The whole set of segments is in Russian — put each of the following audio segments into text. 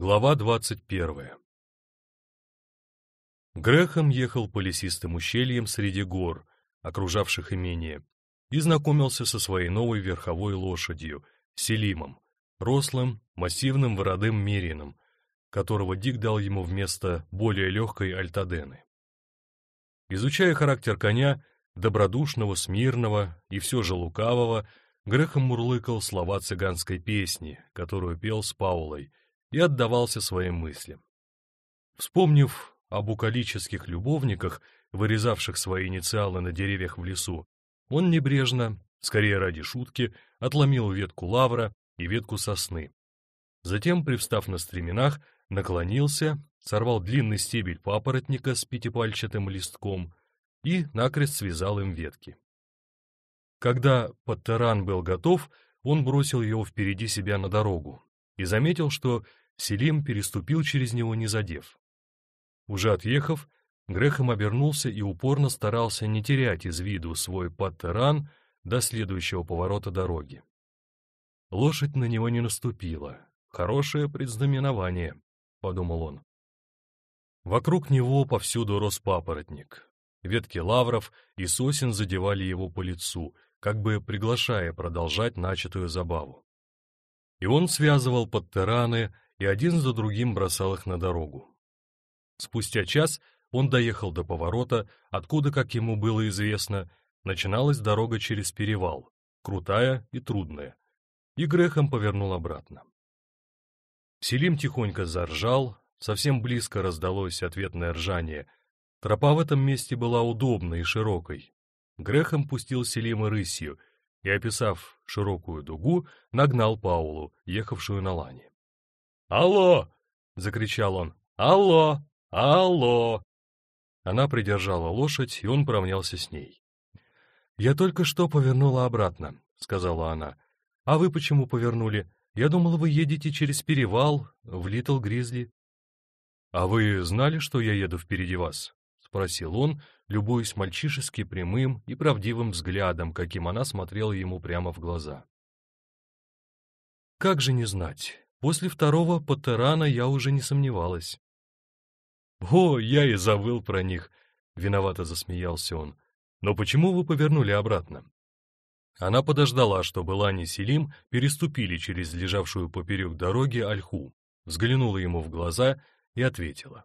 Глава двадцать первая Грехом ехал по лесистым ущельям среди гор, окружавших имение, и знакомился со своей новой верховой лошадью, Селимом, рослым, массивным вородым мерином, которого Дик дал ему вместо более легкой альтадены. Изучая характер коня, добродушного, смирного и все же лукавого, Грехом мурлыкал слова цыганской песни, которую пел с Паулой, и отдавался своим мыслям. Вспомнив об букалических любовниках, вырезавших свои инициалы на деревьях в лесу, он небрежно, скорее ради шутки, отломил ветку лавра и ветку сосны. Затем, привстав на стременах, наклонился, сорвал длинный стебель папоротника с пятипальчатым листком и накрест связал им ветки. Когда подтаран был готов, он бросил его впереди себя на дорогу и заметил, что Селим переступил через него, не задев. Уже отъехав, Грехом обернулся и упорно старался не терять из виду свой подтаран до следующего поворота дороги. Лошадь на него не наступила. Хорошее предзнаменование, — подумал он. Вокруг него повсюду рос папоротник. Ветки лавров и сосен задевали его по лицу — как бы приглашая продолжать начатую забаву. И он связывал подтераны и один за другим бросал их на дорогу. Спустя час он доехал до поворота, откуда, как ему было известно, начиналась дорога через перевал, крутая и трудная, и грехом повернул обратно. Селим тихонько заржал, совсем близко раздалось ответное ржание. Тропа в этом месте была удобной и широкой, Грехом пустил Селима рысью и, описав широкую дугу, нагнал Паулу, ехавшую на лане. «Алло!» — закричал он. «Алло! Алло!» Она придержала лошадь, и он поравнялся с ней. «Я только что повернула обратно», — сказала она. «А вы почему повернули? Я думала, вы едете через перевал в Литл Гризли». «А вы знали, что я еду впереди вас?» — спросил он, любуясь мальчишески прямым и правдивым взглядом, каким она смотрела ему прямо в глаза. Как же не знать, после второго Паттерана я уже не сомневалась. «О, я и забыл про них!» — виновато засмеялся он. «Но почему вы повернули обратно?» Она подождала, чтобы Лани и Селим переступили через лежавшую поперек дороги ольху, взглянула ему в глаза и ответила.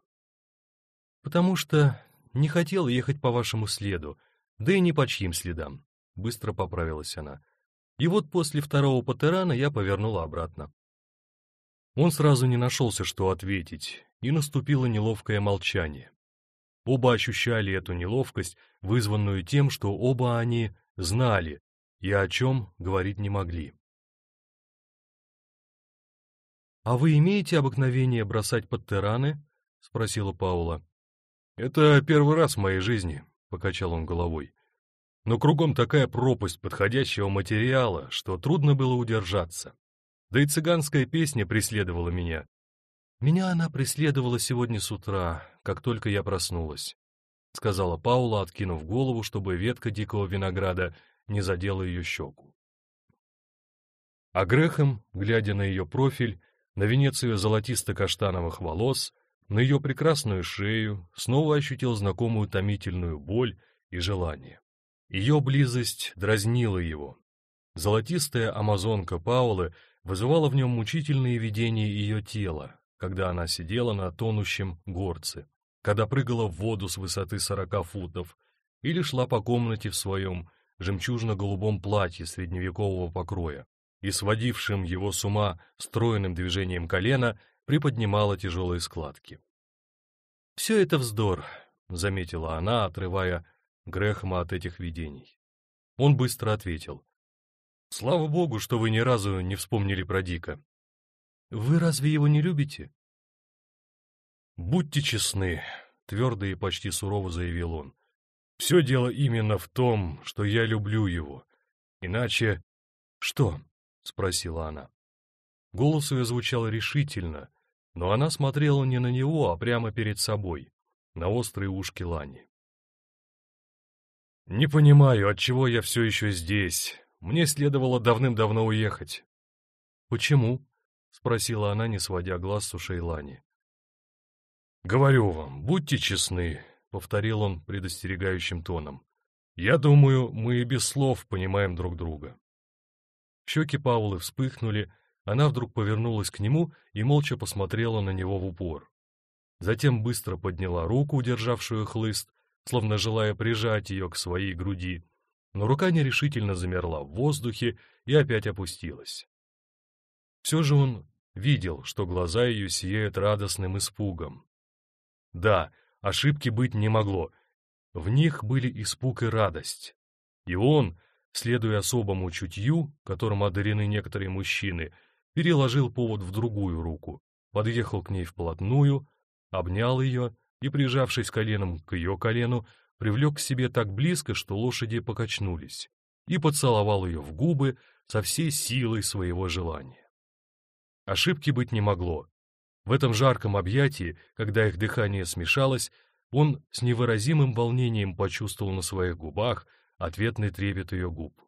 «Потому что не хотела ехать по вашему следу, да и не по чьим следам. Быстро поправилась она. И вот после второго патерана я повернула обратно. Он сразу не нашелся, что ответить, и наступило неловкое молчание. Оба ощущали эту неловкость, вызванную тем, что оба они знали и о чем говорить не могли. «А вы имеете обыкновение бросать подтераны?» — спросила Паула. «Это первый раз в моей жизни», — покачал он головой. «Но кругом такая пропасть подходящего материала, что трудно было удержаться. Да и цыганская песня преследовала меня. Меня она преследовала сегодня с утра, как только я проснулась», — сказала Паула, откинув голову, чтобы ветка дикого винограда не задела ее щеку. А Грехом, глядя на ее профиль, на венец ее золотисто-каштановых волос, на ее прекрасную шею, снова ощутил знакомую томительную боль и желание. Ее близость дразнила его. Золотистая амазонка Паулы вызывала в нем мучительные видения ее тела, когда она сидела на тонущем горце, когда прыгала в воду с высоты сорока футов или шла по комнате в своем жемчужно-голубом платье средневекового покроя и сводившим его с ума стройным движением колена приподнимала тяжелые складки. «Все это вздор», — заметила она, отрывая Грехма от этих видений. Он быстро ответил. «Слава богу, что вы ни разу не вспомнили про Дика». «Вы разве его не любите?» «Будьте честны», — твердо и почти сурово заявил он. «Все дело именно в том, что я люблю его. Иначе...» «Что?» — спросила она. Голос ее звучал решительно, но она смотрела не на него, а прямо перед собой, на острые ушки Лани. «Не понимаю, отчего я все еще здесь. Мне следовало давным-давно уехать». «Почему?» спросила она, не сводя глаз с ушей Лани. «Говорю вам, будьте честны», — повторил он предостерегающим тоном. «Я думаю, мы и без слов понимаем друг друга». Щеки Паулы вспыхнули, она вдруг повернулась к нему и молча посмотрела на него в упор. Затем быстро подняла руку, державшую хлыст, словно желая прижать ее к своей груди, но рука нерешительно замерла в воздухе и опять опустилась. Все же он видел, что глаза ее сияют радостным испугом. Да, ошибки быть не могло. В них были испуг и радость. И он, следуя особому чутью, которым одарены некоторые мужчины, переложил повод в другую руку, подъехал к ней вплотную, обнял ее и, прижавшись коленом к ее колену, привлек к себе так близко, что лошади покачнулись, и поцеловал ее в губы со всей силой своего желания. Ошибки быть не могло. В этом жарком объятии, когда их дыхание смешалось, он с невыразимым волнением почувствовал на своих губах ответный трепет ее губ.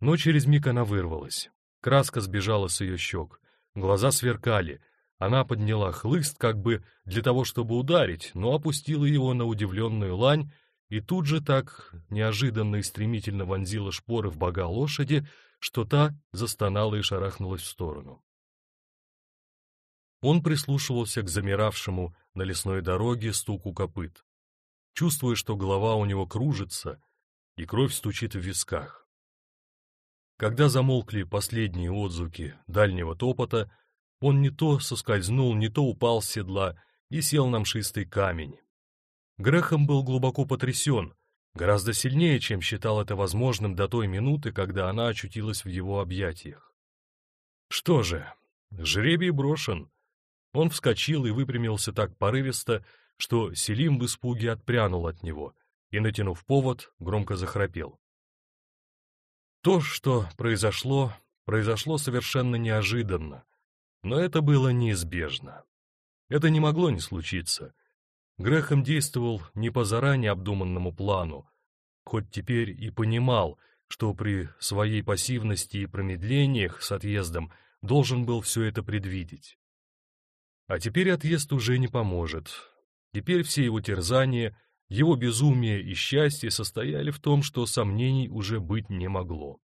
Но через миг она вырвалась. Краска сбежала с ее щек, глаза сверкали, она подняла хлыст как бы для того, чтобы ударить, но опустила его на удивленную лань и тут же так неожиданно и стремительно вонзила шпоры в бога лошади, что та застонала и шарахнулась в сторону. Он прислушивался к замиравшему на лесной дороге стуку копыт, чувствуя, что голова у него кружится и кровь стучит в висках. Когда замолкли последние отзвуки дальнего топота, он не то соскользнул, не то упал с седла и сел на мшистый камень. Грехом был глубоко потрясен, гораздо сильнее, чем считал это возможным до той минуты, когда она очутилась в его объятиях. Что же, жребий брошен. Он вскочил и выпрямился так порывисто, что Селим в испуге отпрянул от него и, натянув повод, громко захрапел. То, что произошло, произошло совершенно неожиданно, но это было неизбежно. Это не могло не случиться. Грехом действовал не по заранее обдуманному плану, хоть теперь и понимал, что при своей пассивности и промедлениях с отъездом должен был все это предвидеть. А теперь отъезд уже не поможет. Теперь все его терзания, его безумие и счастье состояли в том, что сомнений уже быть не могло.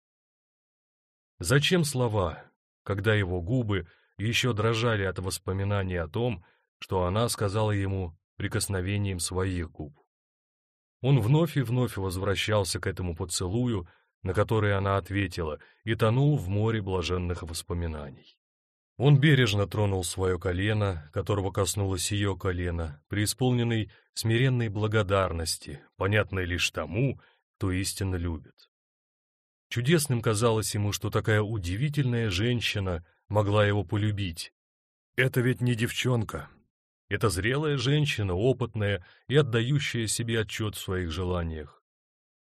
Зачем слова, когда его губы еще дрожали от воспоминаний о том, что она сказала ему прикосновением своих губ. Он вновь и вновь возвращался к этому поцелую, на который она ответила, и тонул в море блаженных воспоминаний. Он бережно тронул свое колено, которого коснулось ее колено, преисполненной смиренной благодарности, понятной лишь тому, кто истинно любит. Чудесным казалось ему, что такая удивительная женщина могла его полюбить. Это ведь не девчонка. Это зрелая женщина, опытная и отдающая себе отчет в своих желаниях.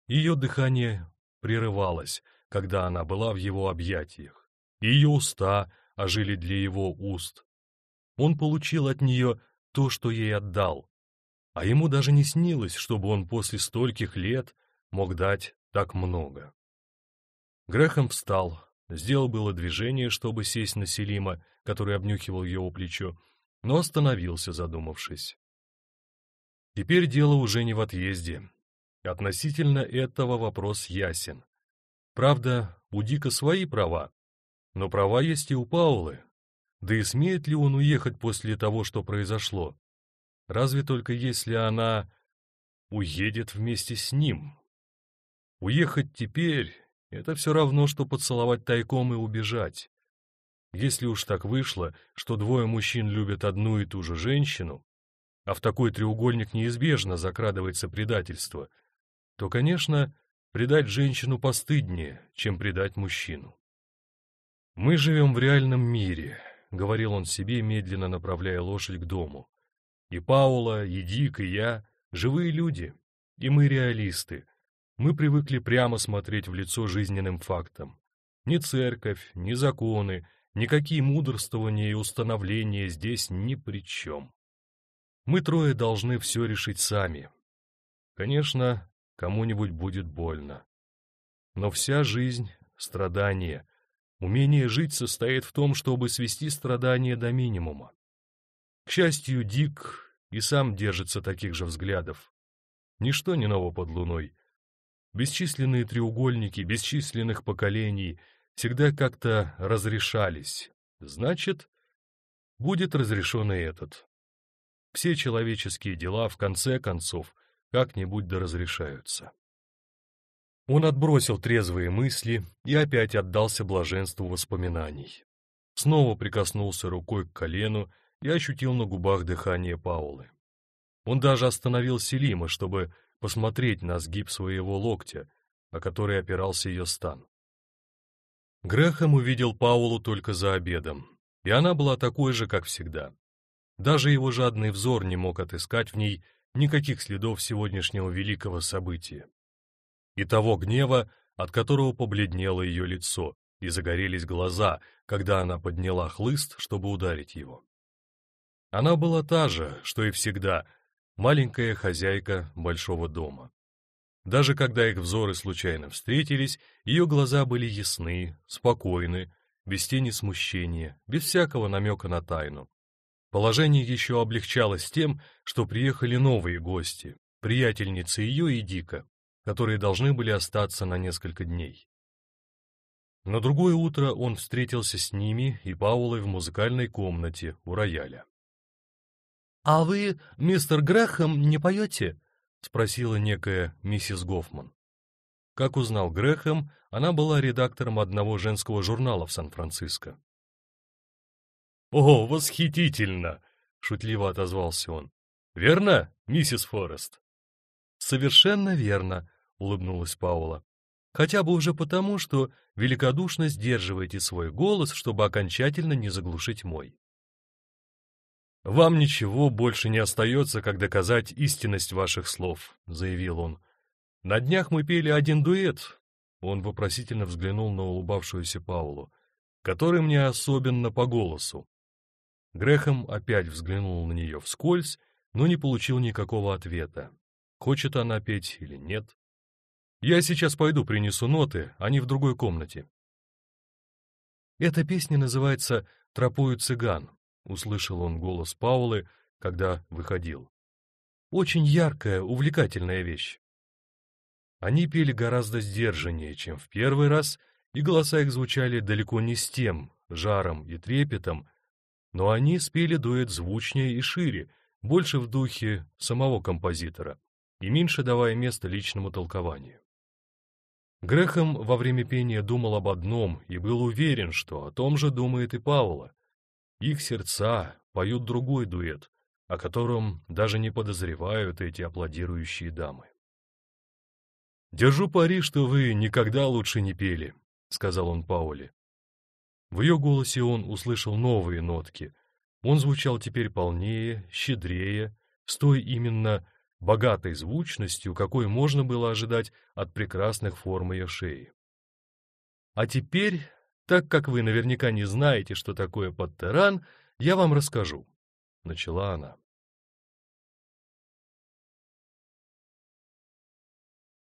Ее дыхание прерывалось, когда она была в его объятиях. Ее уста ожили для его уст. Он получил от нее то, что ей отдал. А ему даже не снилось, чтобы он после стольких лет мог дать так много. Грехом встал, Сделал было движение, чтобы сесть на Селима, который обнюхивал его плечо, но остановился, задумавшись. Теперь дело уже не в отъезде. Относительно этого вопрос ясен. Правда, у Дика свои права, но права есть и у Паулы. Да и смеет ли он уехать после того, что произошло? Разве только если она уедет вместе с ним. Уехать теперь это все равно, что поцеловать тайком и убежать. Если уж так вышло, что двое мужчин любят одну и ту же женщину, а в такой треугольник неизбежно закрадывается предательство, то, конечно, предать женщину постыднее, чем предать мужчину. «Мы живем в реальном мире», — говорил он себе, медленно направляя лошадь к дому. «И Паула, и Дик, и я — живые люди, и мы реалисты, мы привыкли прямо смотреть в лицо жизненным фактам. Ни церковь, ни законы, никакие мудрствования и установления здесь ни при чем. Мы трое должны все решить сами. Конечно, кому-нибудь будет больно. Но вся жизнь — страдание, Умение жить состоит в том, чтобы свести страдания до минимума. К счастью, Дик и сам держится таких же взглядов. Ничто не ново под луной. Бесчисленные треугольники бесчисленных поколений всегда как-то разрешались. Значит, будет разрешен и этот. Все человеческие дела, в конце концов, как-нибудь да разрешаются. Он отбросил трезвые мысли и опять отдался блаженству воспоминаний. Снова прикоснулся рукой к колену и ощутил на губах дыхание Паулы. Он даже остановил Селима, чтобы посмотреть на сгиб своего локтя, о который опирался ее стан. Грехом увидел Паулу только за обедом, и она была такой же, как всегда. Даже его жадный взор не мог отыскать в ней никаких следов сегодняшнего великого события. И того гнева, от которого побледнело ее лицо, и загорелись глаза, когда она подняла хлыст, чтобы ударить его. Она была та же, что и всегда, маленькая хозяйка большого дома. Даже когда их взоры случайно встретились, ее глаза были ясны, спокойны, без тени смущения, без всякого намека на тайну. Положение еще облегчалось тем, что приехали новые гости, приятельницы ее и Дика, которые должны были остаться на несколько дней. На другое утро он встретился с ними и Паулой в музыкальной комнате у рояля. «А вы, мистер Грэхэм, не поете?» — спросила некая миссис Гофман. Как узнал Грэхэм, она была редактором одного женского журнала в Сан-Франциско. «О, восхитительно!» — шутливо отозвался он. «Верно, миссис Форест?» «Совершенно верно», — улыбнулась Паула. «Хотя бы уже потому, что великодушно сдерживаете свой голос, чтобы окончательно не заглушить мой». «Вам ничего больше не остается, как доказать истинность ваших слов», — заявил он. «На днях мы пели один дуэт». Он вопросительно взглянул на улыбавшуюся Паулу, который мне особенно по голосу. Грехом опять взглянул на нее вскользь, но не получил никакого ответа. Хочет она петь или нет? Я сейчас пойду принесу ноты, они в другой комнате. Эта песня называется «Тропою цыган», — услышал он голос Паулы, когда выходил. Очень яркая, увлекательная вещь. Они пели гораздо сдержаннее, чем в первый раз, и голоса их звучали далеко не с тем жаром и трепетом, но они спели дуэт звучнее и шире, больше в духе самого композитора и меньше давая место личному толкованию. Грехом во время пения думал об одном и был уверен, что о том же думает и Паула. Их сердца поют другой дуэт, о котором даже не подозревают эти аплодирующие дамы. «Держу пари, что вы никогда лучше не пели», — сказал он Пауле. В ее голосе он услышал новые нотки. Он звучал теперь полнее, щедрее, с той именно богатой звучностью, какой можно было ожидать от прекрасных форм ее шеи. А теперь, так как вы наверняка не знаете, что такое подтеран, я вам расскажу, — начала она.